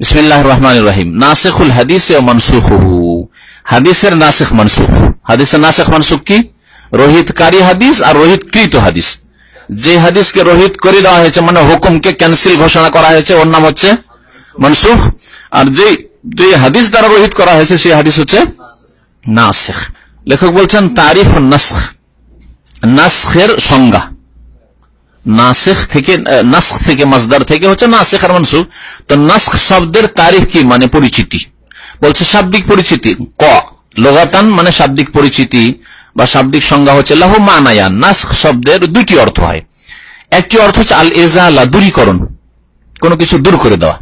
বিসমিল্লাহ রহমান রহিম নাসেখুল হাদিস ও মনসুখহু হাদিসের নাসেখ মনসুখ হাদিসের নাসেখ মনসুখ কি রোহিতকারী হাদিস আর রোহিতকৃত হাদিস। যে হাদিসকে রোহিত করে দেওয়া হয়েছে মানে হুকুমকে ক্যান্সেল ঘোষণা করা হয়েছে, ওর নাম হচ্ছে মনসুখ। আর যে যে হাদিস দ্বারা রোহিত করা হয়েছে, সেই হাদিস হচ্ছে নাসেখ। লেখক বলছেন, তারিফ নাসখ। নাসখের সংজ্ঞা। নাসেখ থেকে নাসখ থেকে মাজদার থেকে হচ্ছে নাসেখ আর মনসুখ। তো নাসখ শব্দের তারিখ কি মানে পরিচিতি? বলছে শাব্দিক পরিচিতি। ক, লোগাতান মানে শাব্দিক পরিচিতি। বা শাব্দিক সংজ্ঞা হচ্ছে লাহু মানায়া, নাসখ শব্দের দুটি অর্থ হয়। একটি অর্থ হচ্ছে আল এজালা, দূরীকরণ, কোনো কিছু দূর করে দেওয়া।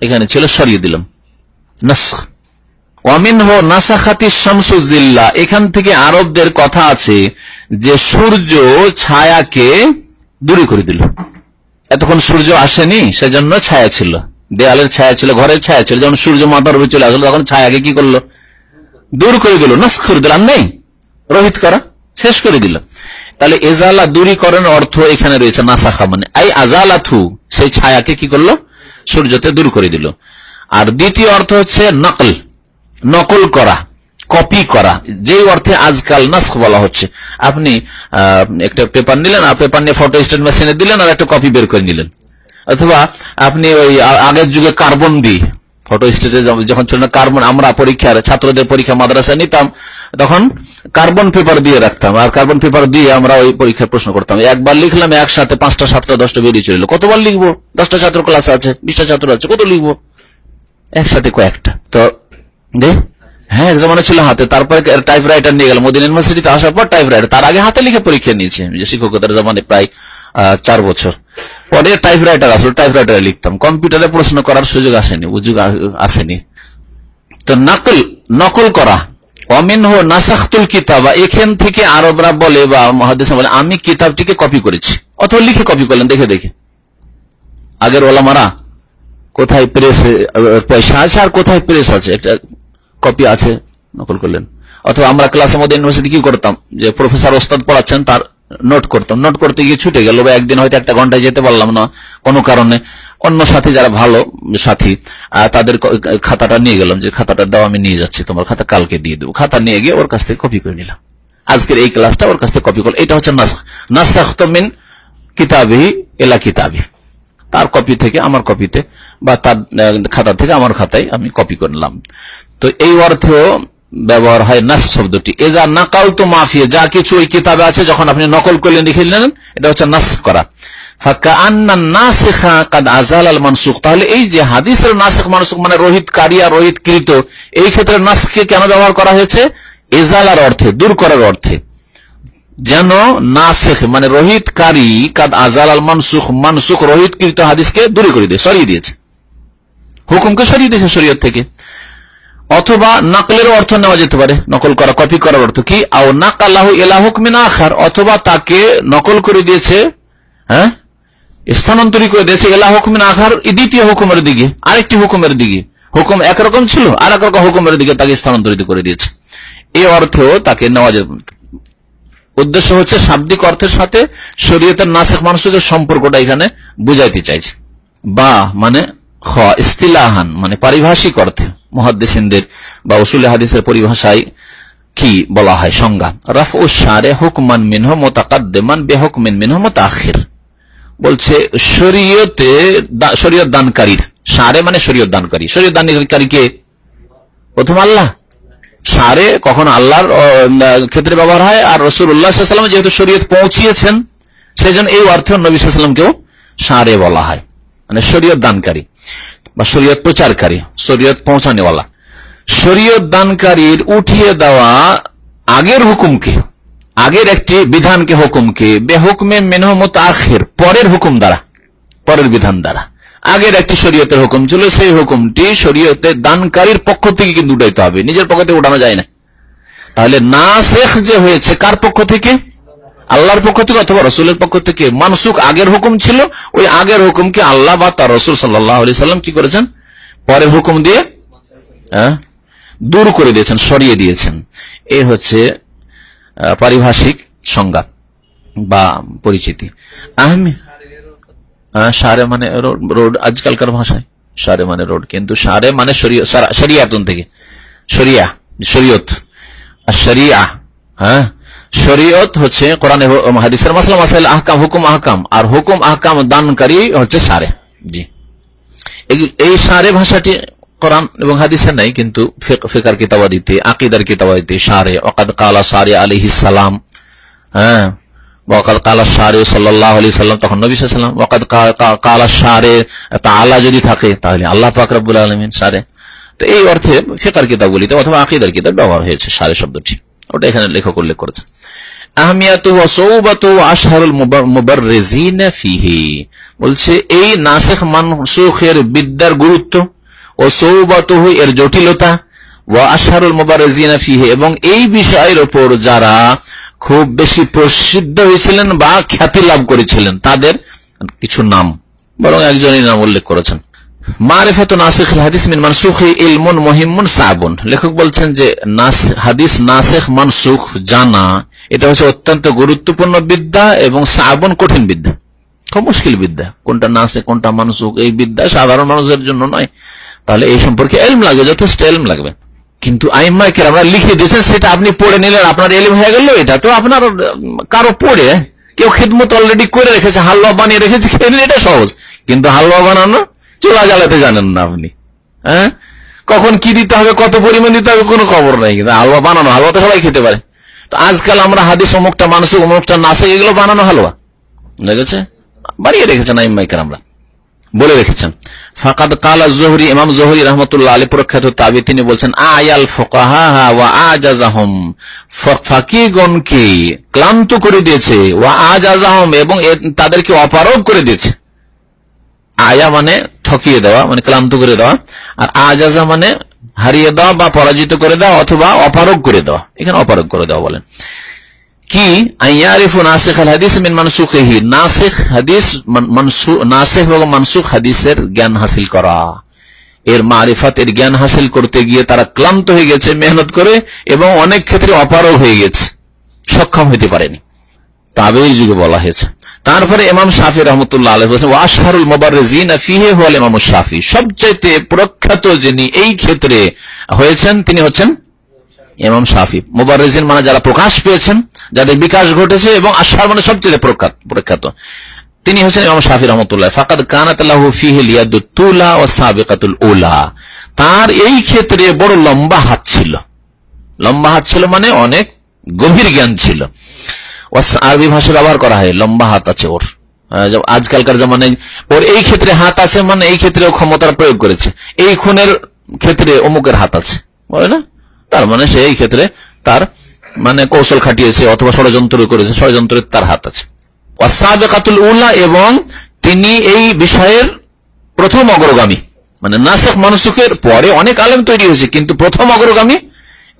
এখানে ছিল সরিয়ে দিলাম। শামসুজিল্লা এখান থেকে আরবদের কথা আছে যে সূর্য ছায়াকে দূরে করে দিল। এতক্ষণ সূর্য আসেনি, সেজন্য ছায়া ছিল। দেয়ালের ছায়া ছিল, ঘরের ছায়া ছিল। যখন সূর্য মাথার উপরে চলে আসলো, তখন ছায়াকে কি করল? দূর করে দিল নস করে দিল। নেই। রোহিত করা? শেষ করে দিল। তাহলে এজালা দূরীকরণ অর্থ এখানে রয়েছে নাসাখা মানে এই আজালাথু সেই ছায়াকে কি করল? সূর্যতে দূর করে দিল। আর দ্বিতীয় অর্থ হচ্ছে নকল নকল করা, কপি করা যে অর্থে আজকাল নাস্ক বলা হচ্ছে। আপনি একটা পেপার নিলেন, আর পেপার নিয়ে ফটো স্টেট মেশিনে দিলেন, আর একটা কপি বের করে নিলেন। অথবা আপনি ওই আগের যুগে কার্বন দিয়ে ফটো স্টেটে যখন ছিল না কার্বন আমরা পরীক্ষার, ছাত্রদের পরীক্ষা মাদ্রাসা নিতাম, তখন কার্বন পেপার দিয়ে রাখতাম। আর কার্বন পেপার দিয়ে আমরা ওই পরীক্ষার প্রশ্ন করতাম। একবার লিখলাম, একসাথে পাঁচটা, সাতটা, দশটা বেরিয়ে চলিল কতবার লিখব? দশটা ছাত্র ক্লাস আছে, বিশটা ছাত্র আছে, কত লিখব? একসাথে কয়েকটা। তো, দে হ্যাঁ জমানে ছিল হাতে। তারপরে টাইপ রাইটার নিয়ে গেল মোদিন ইউনিভার্সিটিতে আসার পর টাইপ রাইটার তার আগে হাতে লিখে পরীক্ষা নিয়েছে শিক্ষকতার জমানে প্রায় চার বছর। পরে টাইপ রাইটার আসলো টাইপ রাইটারে লিখতাম। কম্পিউটারে প্রশ্ন করার সুযোগ আসেনি সুযোগ আসেনি। তো নকল নকল করা। অমিন হো নাসাখতুল কিতাব, এখান থেকে আরবরা বলে বা মহাদেশ বলে, আমি কিতাবটিকে কপি করেছি। অথবা লিখে কপি করলেন, দেখে দেখে। আগের ওলামারা, কোথায় প্রেস পয়সা আছে আর কোথায় প্রেস আছে? একটা কপি আছে, নকল করলেন। অথবা আমরা ক্লাসের মধ্যে ইউনিভার্সিটি কি করতাম? যে প্রফেসর ওস্তাদ পড়াচ্ছেন, তার নোট করতাম। নোট করতে গিয়ে ছুটে গেল বা একদিন হয়তো একটা ঘন্টায় যেতে পারলাম না, কোনো কারণে। অন্য সাথী যারা ভালো সাথী তাদের খাতাটা নিয়ে গেলাম যে, খাতাটা দাও, আমি নিয়ে যাচ্ছি, তোমার খাতা কালকে দিয়ে দেবো। খাতা নিয়ে গিয়ে ওর কাছ থেকে কপি করে নিলাম। আজকের এই ক্লাসটা ওর কাছ থেকে কপি করলাম। এটা হচ্ছে নাসাখতমিন কিতাবি এলা কিতাবি তার কপি থেকে, আমার কপিতে বা তার খাতা থেকে, আমার খাতায় আমি কপি করলাম তো এই অর্থেও ব্যবহার হয় নাস শব্দটি। এ যা নাকাল তো মাফিয়ে, যা কিছু ওই কিতাবে আছে, যখন আপনি নকল করলেন, লিখে নিলেন, এটা হচ্ছে নাস করা। মানে অর্থে, দূর করার অর্থে। যেন মানে কাদ মানসুখ হাদিসকে দূরে করে দিয়ে, সরিয়ে দিয়েছে। হুকুমকে সরিয়ে দিয়েছে শরীয়ত থেকে। অথবা নাকলের অর্থ নেওয়া যেতে পারে। নকল করা কপি করার অর্থ কি? আও নাকালাহ এলাহুক মিনা আখার, অথবা তাকে নকল করে দিয়েছে হ্যাঁ? স্থানান্তরিত করে দিয়েছে এলাহ হুকমিন আখার দ্বিতীয় হুকুমের দিকে, আরেকটি হুকুমের দিকে। হুকুম একরকম ছিল আর এক রকম হুকুমের দিকে তাকে স্থানান্তরিত করে দিয়েছে। এই অর্থ তাকে নেওয়া যাবে উদ্দেশ্য হচ্ছে শাব্দিক অর্থের সাথে শরীয়তের নাসেক মানুষের সম্পর্কটা এখানে বুঝাইতে চাইছে। বা মানে খ, ইস্তিলাহান মানে পারিভাষিক অর্থে। মহাদ্দেসিনদের বা উসুল হাদিসের পরিভাষায় কি বলা হয়? সংজ্ঞা রফ ও সারে হুকমান মিনহ মোতাকাদ্দেমান বেহকমিন মিনহ মোতাখির। বলছে, শরীয়তে শরীয়ত দানকারীর। সারে মানে শরীয়ত দানকারী। শরীয়ত দানকারী কে? প্রথম আল্লাহ। সারে কখন আল্লাহর ক্ষেত্রে ব্যবহার হয়। আর রসুল উল্লাহাম যেহেতু শরীয়ত পৌঁছিয়েছেন সেই জন্য এই অর্থে নবী সাল্লামকেও সারে বলা হয়। মানে শরীয়ত দানকারী। বা শরীয়ত প্রচারকারী, শরীয়ত পৌঁছানেওয়ালা। শরীয়ত দানকারীর উঠিয়ে দেওয়া আগের হুকুমকে আগের একটি বিধানকে হুকুমকে বেহুকমে মেনহমত আখের পরের হুকুম দ্বারা, পরের বিধান দ্বারা। আগের একটি শরীয়তের হুকুম ছিল, সেই হুকুমটি শরীয়তের দানকারীর পক্ষ থেকে কিন্তু উঠাইতে হবে, নিজের পক্ষ থেকে উঠানো যায় না। তাহলে না শেখ যে হয়েছে, কার পক্ষ থেকে? আল্লাহর পক্ষ থেকে অথবা রসুলের পক্ষ থেকে মানসুক আগের হুকুম ছিল ওই আগের হুকুমকে আল্লাহ বা তার রসুল সাল্লাহ সাল্লাম কি করেছেন? পরের হুকুম দিয়ে হ্যাঁ, দূর করে দিয়েছেন সরিয়ে দিয়েছেন। এ হচ্ছে পারিভাষিক সংজ্ঞা বা পরিচিতি। আহমি সারে মানে রোড আজকালকার ভাষায়। সারে মানে রোড কিন্তু সারে মানে শরিয়াতন থেকে। শরিয়া শরীয়ত। শরিয়া হ্যাঁ। শরীয়ত হচ্ছে কোরআন হাদিসের মাসলা, মাসাইল, আহকাম, হুকুম, আহকাম। আর হুকুম, আহকাম দানকারী হচ্ছে সারে। জি। এই সারে ভাষাটি কোরআন এবং হাদিসের নাই, কিন্তু ফেকার কিতাবাদিতে, আকিদার কিতাবাদিতে, সারে ওকাদ কালা সারে আলী সালাম হ্যাঁ? ওকাল কালা সারে সাল্লাহ আলি সাল্লাম, তখন নবী সাল্লাম ওকাদ কালা সারে আল্লাহ যদি থাকে, তাহলে আল্লাহ ফাকরাবুল আলমিন সারে। তো এই অর্থে ফেকার কিতাবগুলিতে অথবা আকিদার কিতাব ব্যবহার হয়েছে, সারে শব্দটি। ওটা এখানে লেখক উল্লেখ করেছে বলছে, এই নাসেখ মানসুখের বিদ্যার গুরুত্ব ও সৌবাতহ এর জটিলতা ও আশারুল মুবারজিনা ফিহে এবং এই বিষয়ের ওপর যারা খুব বেশি প্রসিদ্ধ হয়েছিলেন বা খ্যাতি লাভ করেছিলেন, তাদের কিছু নাম, বরং একজনই নাম উল্লেখ করেছেন। মারেফাত নাসিখ হাদিস মিন মানসুখি ইলমুন মহিমুন সাবুন। লেখক বলছেন যে হাদিস নাসেখ মানসুখ জানা, এটা হচ্ছে অত্যন্ত গুরুত্বপূর্ণ বিদ্যা এবং সাবুন কঠিন বিদ্যা। খুব মুশকিল বিদ্যা। কোনটা নাসে কোনটা মানসুখ, এই বিদ্যা সাধারণ মানুষের জন্য নয়। তাহলে এই সম্পর্কে এলম লাগবে যথেষ্ট এলম লাগবে। কিন্তু আইমাইকে আমরা লিখে দিয়েছেন, সেটা আপনি পড়ে নিলেন, আপনার এলিম হয়ে গেল, এটা তো আপনার কারও পড়ে। কেউ খেদমত অলরেডি করে রেখেছে, হালুয়া বানিয়ে রেখেছে, খেয়ে এটা সহজ। কিন্তু হালুয়া বানানো চোলা জ্বালাতে জানেন না আপনি। হ্যাঁ? কখন কি দিতে হবে, কত পরিমাণ দিতে হবে, কোনো খবর নাই। কিন্তু হালুয়া বানানো, হালুয়া তো সবাই খেতে পারে। তো আজকাল আমরা হাদিস অমুকটা, মানুষের অমুকটা নাচে এগুলো বানানো হালুয়া। লেগেছে বাড়িয়ে রেখেছেন আইমাইকার আমরা বলে রেখেছেন। ফাকাদ কালা জহরি, ইমাম জহরি রহমতুল্লাহ আলী প্রখ্যাত তাবি, তিনি বলছেন, আয়াল ফোকাহা আজাজাহম। ফাকিগণকে ক্লান্ত করে দিয়েছে, ওয়া আজাজাহম এবং তাদেরকে অপারগ করে দিয়েছে। আয়া মানে ঠকিয়ে দেওয়া মানে ক্লান্ত করে দেওয়া, আর আজাজা মানে হারিয়ে দেওয়া বা পরাজিত করে দেওয়া অথবা অপারগ করে দেওয়া। এখানে অপারগ করে দেওয়া বলেন। কি? হাদিসের জ্ঞান হাসিল করা। এর মারিফাত, এর জ্ঞান হাসিল করতে গিয়ে তারা ক্লান্ত হয়ে গেছে, মেহনত করে এবং অনেক ক্ষেত্রে অপারগ হয়ে গেছে। সক্ষম হইতে পারেনি। তবে যুগে বলা হয়েছে। তারপরে ইমাম শাফি রহমতুল্লাহ আলহ ওয়াশারুল মোবারজিন ফিহে হল ইমাম শাফি। সবচাইতে প্রখ্যাত যিনি এই ক্ষেত্রে হয়েছেন, তিনি হচ্ছেন ইমাম শাফি। মোবারজিন মানে যারা প্রকাশ পেয়েছেন, যাদের বিকাশ ঘটেছে এবং আশার মানে সবচেয়ে প্রখ্যাত তিনি হচ্ছেন ইমাম শাফি রহমতুল্লাহ। ফাকাদ কানাতাল্লাহ ফিহিলিয়াদুল্লাহ ও সাবেকাতুল ওলা তার এই ক্ষেত্রে বড় লম্বা হাত ছিল। লম্বা হাত ছিল মানে অনেক গভীর জ্ঞান ছিল। আরবি ভাষা ব্যবহার করা হয়, লম্বা হাত আছে ওর। আজকালকার জামানায় ওর এই ক্ষেত্রে হাত আছে মানে এই ক্ষেত্রে ক্ষমতার প্রয়োগ করেছে। এই খুনের ক্ষেত্রে অমুকের হাত আছে, বলে না? তার মানে সে এই ক্ষেত্রে তার মানে কৌশল খাটিয়েছে অথবা ষড়যন্ত্র করেছে, ষড়যন্ত্রের তার হাত আছে। ওয়াসাবেকাতুল উল্লাহ এবং তিনি এই বিষয়ের প্রথম অগ্রগামী। মানে নাসেক মানুষের পরে অনেক আলেম তৈরি হয়েছে, কিন্তু প্রথম অগ্রগামী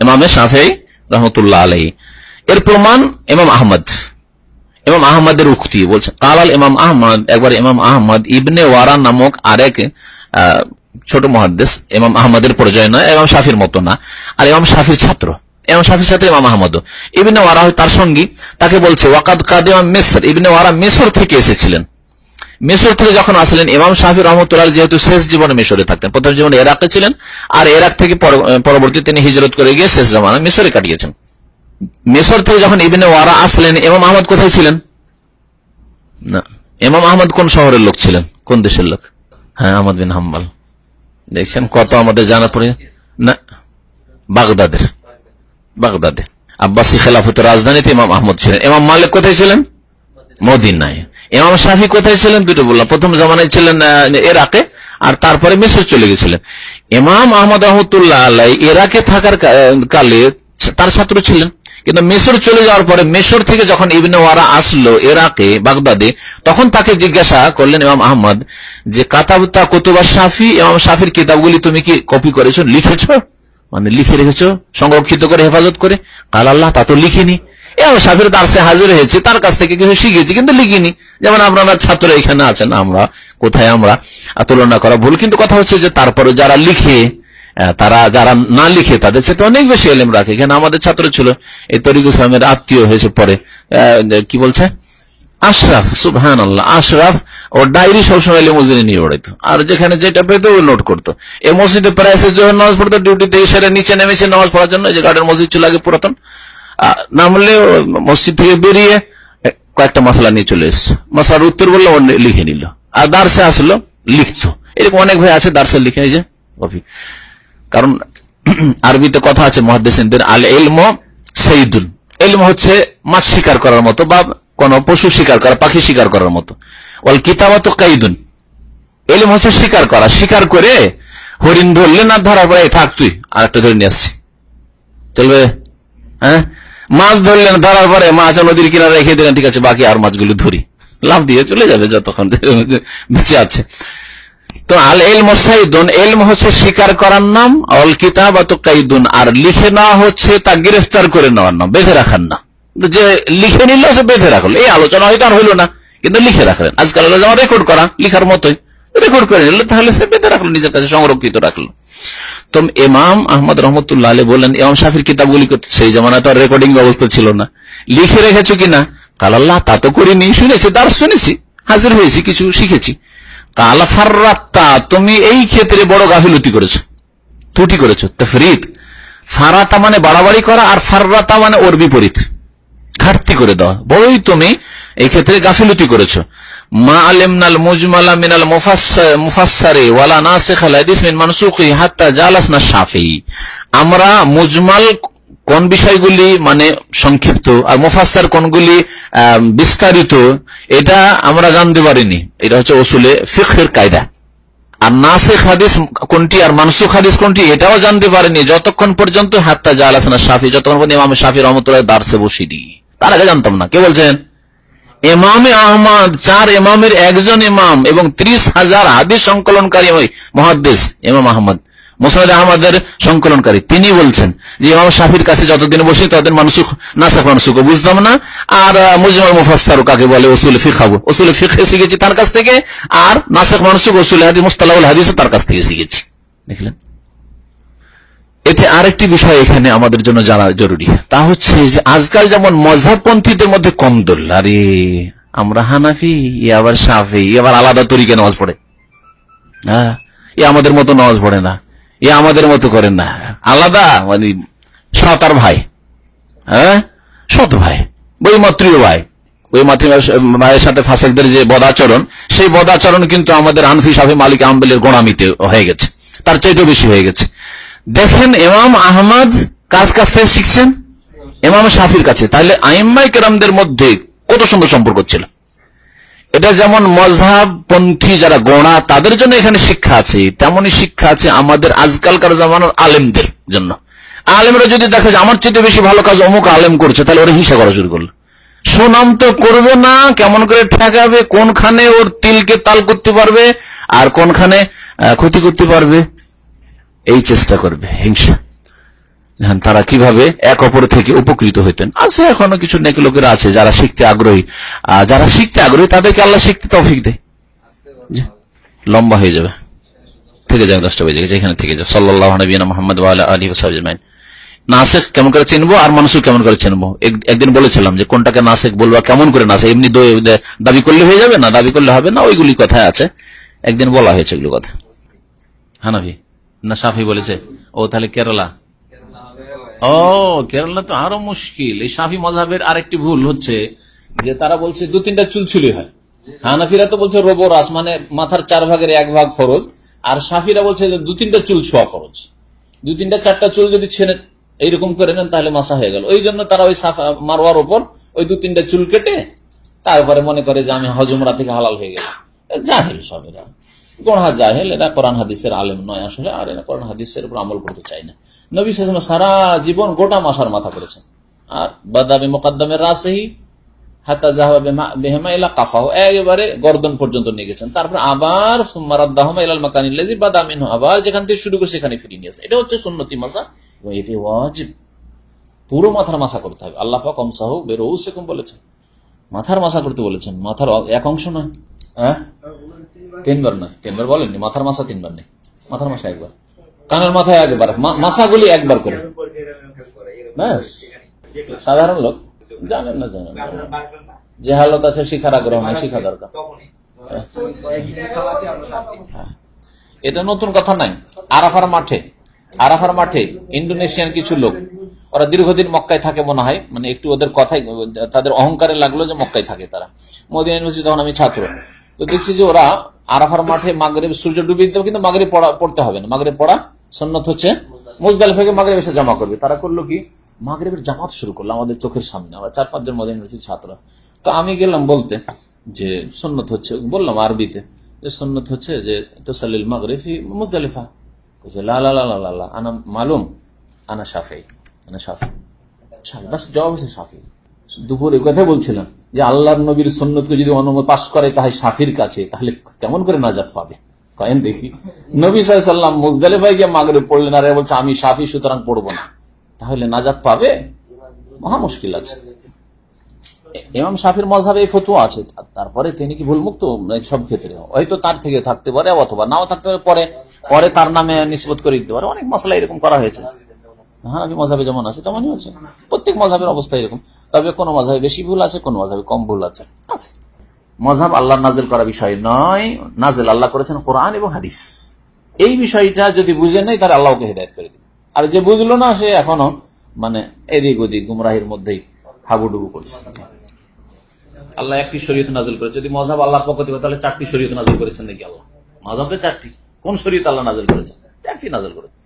এমামে সাফেই রহমতুল্লাহ আলাই এর প্রমাণ এমাম আহমদ। এমাম আহমদের উক্তি বলছে, কালাল ইমাম আহমদ, একবার ইমাম আহমদ ইবনে ওয়ারা নামক আরেক ছোট মহাদ্দেশ এমাম আহমদের পর্যায়ে নয় এমাম শাফির মতো না। আর এমাম শাফির ছাত্র এমাম শাফির ছাত্র ইমাম আহমদ ইবনে ওয়ারা তার সঙ্গী, তাকে বলছে, ওয়াকাদ কাদিমা মিসর। ইবনে ওয়ারা মিশর থেকে এসেছিলেন। মিশর থেকে যখন আসলেন, ইমাম শাহির রহমতুল্লাহ যেহেতু শেষ জীবনে মিশরে থাকতেন, প্রথম জীবনে এরাকে ছিলেন, আর এরাক থেকে পরবর্তী তিনি হিজরত করে গিয়ে শেষ জামানা মিশরে কাটিয়েছেন। মিশর থেকে যখন ইবিনে ওয়ারা আসলেন এমাম আহমদ কোথায় ছিলেন? না এমাম আহমদ কোন শহরের লোক ছিলেন? কোন দেশের লোক? হ্যাঁ আহমদ বিন হাম্বাল। দেখছেন কত আমাদের জানা পড়ে না, বাগদাদের। বাগদাদে। আব্বাসী খেলাফতের রাজধানীতে ইমাম আহমদ ছিলেন। এমাম মালিক কোথায় ছিলেন? মদিনায়। ইমাম শাহি কোথায় ছিলেন? দুটো বললাম। প্রথম জামানায় ছিলেন এরাকে আর তারপরে মিশর চলে গেছিলেন। ইমাম আহমদ রহমতুল্লাহ আল্লাহ এরাকে থাকার কালে তার ছাত্র ছিলেন। কিন্তু মেসর চলে যাওয়ার পরে মেসর থেকে যখন ইবনে ওয়ারা আসলো এরাকে বাগদাদে, তখন তাকে জিজ্ঞাসা করলেন ইমাম আহমদ যে কাতাব কাতাবতা কুতুবা শাফি, ইমাম শাফির কিতাবগুলি তুমি কি কপি করেছ? লিখেছ? মানে লিখে রেখেছ? সংরক্ষিত করে, হেফাজত করে? কাল আল্লাহ তা তো লিখিনি। এমন সাফির দার্সে হাজির হয়েছে, তার কাছ থেকে কিছু শিখেছি, কিন্তু লিখিনি। যেমন আপনারা ছাত্র এখানে আছেন, আমরা, কোথায় আমরা তুলনা করা ভুল। কিন্তু কথা হচ্ছে যে, তারপরে যারা লিখে তারা যারা না লিখে, তাদের সাথে অনেক বেশি এলেম রাখে। এখানে আমাদের ছাত্র ছিল, এই তরিক ইসলামের আত্মীয় হয়েছে পরে। কি বলছে? আশরাফ সুবহান আল্লাহ আশরাফ ও ডায়েরি সবসময় লিমোজিনে নিয়ে বেড়াইতো। আর যেখানে যেটা পেত ও নোট করতো। এই মসজিদে প্রায় এসে যখন নামাজ পড়তো ডিউটিতে সেরে নিচে নেমেছে নামাজ পড়ার জন্য। যে গার্ডের মসজিদ ছিল আগে পুরাতন। নামলে মসজিদ থেকে বেরিয়ে কয়েকটা মশলা নিয়ে চলে এসছে। মশলার উত্তর বলল লিখে নিল। আর দার্সে আসলো, লিখতো। এরকম অনেক ভাই আছে, দার্সে লিখে এই যে কফি কারণ আরবিতে কথা আছে মহাদেসিনদের আল এলম সেইদুল এলম হচ্ছে মাছ শিকার করার মতো বা কোন পশু শিকার করা, পাখি শিকার করার মতো। ওয়াল কিতাবত কাইদুন। এলিম হচ্ছে শিকার করা। শিকার করে হরিণ ধরলে না ধরার পরে থাক তুই আর একটা ধরে নিয়ে আসছি। চলবে? হ্যাঁ? মাছ ধরলেন ধরার পরে মাছ নদীর কিনারে রেখে দিলেন ঠিক আছে, বাকি আর মাছগুলো ধরি। লাভ দিয়ে চলে যাবে যতক্ষণ বেঁচে আছে। আল এলম সাইদুন এলম হচ্ছে স্বীকার করার নাম অল কিতাব কাইদুন, আর লিখে নেওয়া হচ্ছে তা গ্রেফতার করে নেওয়ার নাম, বেঁধে রাখার নাম। যে লিখে নিল, সে বেঁধে রাখল। এই আলোচনা হয়তো আর হইল না, কিন্তু লিখে রাখলেন। আজকাল যেমন রেকর্ড করা, লিখার মতোই। রেকর্ড করে নিল, তাহলে সে বেঁধে রাখল, নিজের কাছে সংরক্ষিত রাখল। তো ইমাম আহমদ রহমতুল্লাহ আলী বললেন, ইমাম শাফির কিতাবগুলি সেই জামানায় তো রেকর্ডিং ব্যবস্থা ছিল না। লিখে রেখেছো কিনা? কাল আল্লাহ তা তো করিনি, শুনেছি, তার শুনেছি, হাজির হয়েছি, কিছু শিখেছি। কাল তুমি এই ক্ষেত্রে বড় গাফিলতি করেছ। ত্রুটি করেছ। তফরিদ। ফারাতা মানে বাড়াবাড়ি করা আর ফার্রাতা মানে ওর বিপরীত। ঘাটতি করে দেওয়া। বড়ই তুমি এই ক্ষেত্রে গাফিলতি করেছ। আমরা মুজমাল কোন বিষয়গুলি মানে সংক্ষিপ্ত আর মুফাসার কোনগুলি বিস্তারিত, এটা আমরা জানতে পারিনি। এটা হচ্ছে ওসুলে ফিখের কায়দা। আর নাসিক হাদিস কোনটি আর মানসুখ হাদিস কোনটি, এটাও জানতে পারেনি। যতক্ষণ পর্যন্ত হাত্তা জালাসনা শাফি যতক্ষণ পর্যন্ত ইমাম শাফি রহমতুল্লাহ দার্সে বসিনি। তার আগে জানতাম না। কে বলছেন? ইমামে আহমদ, চার ইমামের একজন ইমাম এবং ত্রিশ হাজার হাদিস সংকলনকারী মহাদ্দেশ ইমাম আহমদ। মুসনাদ আহমদের সংকলনকারী। তিনি বলছেন যে, ইমাম শাফির কাছে যতদিন বসি ততদিন মানুষ নাসাক মানুষ বুঝতাম না। আর মুজমাল মুফাসার কাকে বলে? ওসুল ফিখাবো ওসুল ফিখে শিখেছি তার কাছ থেকে। আর নাসাক মানুষ ওসুল হাদিস, মুস্তালাউল হাদিস তার কাছ থেকে শিখেছি। দেখলেন? এতে আরেকটি বিষয় এখানে আমাদের জন্য জানা জরুরি। তা হচ্ছে যে, আজকাল যেমন মজাবপন্থীদের মধ্যে কম দোল। আরে, আমরা হানাফি ই আবার সাফি আবার আলাদা তরিকে নামাজ পড়ে। হ্যাঁ এ আমাদের মতো নামাজ পড়ে না। এ আমাদের মতো করেন না। আলাদা মানে সতার ভাই। হ্যাঁ? সৎ ভাই। বইমাত্রীয় ভাই। ওই মাতৃ ভাইয়ের সাথে ফাঁসেকদের যে বদাচরণ, সেই বদাচরণ কিন্তু আমাদের আনফি সাফি মালিক আম্বেলের গোড়ামিতে হয়ে গেছে। তার চাইতেও বেশি হয়ে গেছে। দেখেন এমাম আহমদ কাজ কাছ থেকে শিখছেন? এমাম শাফির কাছে। তাহলে আইম্মাই কেরামদের মধ্যে কত সুন্দর সম্পর্ক ছিল? এটা যেমন মজহাব পন্থী যারা গোড়া তাদের জন্য এখানে শিক্ষা আছে। তেমনই শিক্ষা আছে আমাদের আজকালকার জামানোর আলেমদের জন্য। আলেমরা যদি দেখে যে আমার চেয়ে বেশি ভালো কাজ অমুক আলেম করছে, তাহলে ওরা হিংসা করা শুরু করল। সুনাম তো করবে না, কেমন করে ঠেকাবে, কোনখানে ওর তিলকে তাল করতে পারবে, আর কোনখানে ক্ষতি করতে পারবে? এই চেষ্টা করবে, হিংসা। তারা কীভাবে এক অপর থেকে উপকৃত হইতেন? আছে এখনও কিছু নেকি লোকেরা আছে যারা শিখতে আগ্রহী। যারা শিখতে আগ্রহী, তাদেরকে আল্লাহ শিখতে তৌফিক দেয়। লম্বা হয়ে যাবে। থেকে যাক, দশটা বেজে গেছে, এখানে থেকে যাও সাল্লাহ নবীনা মোহাম্মদ আলী সাইন নাসেক কেমন করে চিনবো আর মানুষও কেমন করে চিনবো? একদিন বলেছিলাম যে, কোনটাকে নাসেক বলব কেমন করে নাসেক? এমনি দাবি করলে হয়ে যাবে না? দাবি করলে হবে না? ওইগুলি কথায় আছে। একদিন বলা হয়েছে এগুলো কথা। হানাভি না সাফি বলেছে? ও তাহলে কেরালা? কেরালা তো আরও মুশকিল। এই সাফি মজাবের আরেকটি ভুল হচ্ছে যে তারা বলছে দু তিনটা চুলছুলি হয়। হানাফিরা তো বলছে রোবরাস মানে মাথার চার ভাগের এক ভাগ ফরজ। আর সাফিরা বলছে যে দু তিনটা চুল ছোয়া ফরজ। দু তিনটা চারটা চুল যদি ছেড়ে এইরকম করে নেন, তাহলে মাসা হয়ে গেল। ওই জন্য তারা ওই মারোয়ার ওপর ওই দু তিনটা চুল কেটে তারপরে মনে করে যে আমি হজমরা থেকে হালাল হয়ে গেল জাহিল সবেরা গোড়া জাহেল এরা কোরআন হাদিসের আলেম নয় আসলে, আর এরা কোরআন হাদিসের উপর আমল করতে চায় না। নবী সারা জীবন গোটা মাসার মাথা করেছেন। আর বাদামি মোকাদ্দমের রাসেহি হাতা জাহাবা বেমা- বেহেমা কাফাহ, একেবারে গর্দন পর্যন্ত নিয়ে গেছেন। তারপর আবার সুম্মারাদ্দাহমা ইলাল মাকানিল্লাযী বাদা মিনহু, আবার যেখান থেকে শুরু করে সেখানে ফিরিয়ে নিয়েছে এটা হচ্ছে সুন্নতি মাসা, এবং এটি পুরো মাথার মাসা করতে হবে। আল্লাহ পাক অমসাহ বেরো সেরকম বলেছেন। মাথার মাসা করতে বলেছেন। মাথার এক অংশ নয়। হ্যাঁ? তিনবার নয়, তিনবার বলেননি, মাথার মাসা তিনবার নেই, মাথার মাসা একবার। কানের মাথায় একবার মাসাগুলি একবার করে। সাধারণ লোক, জানেন না, জানেন। যে হালত আছে, শিখার আগ্রহ নেই, শিখা দরকার। এটা নতুন কথা নাই। আরাফার মাঠে আরাফার মাঠে ইন্ডোনেশিয়ান কিছু লোক, ওরা দীর্ঘদিন মক্কায় থাকে মনে হয় মানে একটু ওদের কথাই, তাদের অহংকারে লাগল যে মক্কায় থাকে তারা। মোদী ইউনিভার্সিটি তখন আমি ছাত্র। তো দেখছি যে ওরা আরাফার মাঠে মাগরেব সূর্য ডুবিয়ে দিতে কিন্তু মাগরেব পড়া পড়তে হবে না। মাগরেব পড়া সন্ন্যত হচ্ছে মুজদাল থেকে মাগরেব এসে জমা করবে। তারা করল কি? মাগরেবের জামাত শুরু করল আমাদের চোখের সামনে। আমরা চার পাঁচজন মোদী ইউনিভার্সিটির ছাত্র। তো আমি গেলাম বলতে যে সন্ন্যত হচ্ছে বললাম আরবিতে যে সন্ন্যত হচ্ছে যে তোসালিল মাগরেফি মুজদালিফা। বলছে, লা আনা মালুম আনা সাফি আনা সাফি। বাস জবাব হচ্ছে সাফি দুপুর কথাই বলছিলাম যে আল্লাহর নবীর সন্ন্যতকে যদি অনুমতি পাশ করে তাহলে সাফির কাছে, তাহলে কেমন করে নাজাত পাবে? কয়েন দেখি। নবী সাল্লাম মুজদালিফায় গিয়ে মাগরে পড়লেন, আর বলছে, আমি সাফি সুতরাং পড়ব না। তাহলে নাজাত পাবে? মহা মুশকিল আছে। ইমাম শাফির মজাবে এই ফতুয়া আছে। তারপরে তিনি কি ভুলমুক্ত? সব ক্ষেত্রে। হয়তো তার থেকে থাকতে পারে, অথবা নাও থাকতে পারে, পরে পরে তার নামে নিষ্পত করে দিতে পারে। অনেক মশলা এরকম করা হয়েছে। হানাফি মজাবে যেমন আছে, তেমনই আছে। প্রত্যেক মজাবের অবস্থা এরকম। তবে কোন মজাবে বেশি ভুল আছে, কোন মজাবে কম ভুল আছে। আছে। মজাব আল্লাহ নাজেল করা বিষয় নয়। নাজেল আল্লাহ করেছেন কোরআন এবং হাদিস। এই বিষয়টা যদি বুঝে নেই তাহলে আল্লাহকে হেদায়ত করে দিবে। আর যে বুঝলো না, সে এখনও মানে এদিক ওদিক গুমরাহির মধ্যেই হাবুডুবু করছে। আল্লাহ একটি শরীয়ত নাজল করে যদি মজাব আল্লাহর পক্ষ থেকে, তাহলে চারটি শরীয়ত নাজল করেছেন নাকি আল্লাহ? মজাব চারটি। কোন শরীয়ত আল্লাহ নাজল করেছেন? চারটি নাজল করেছেন।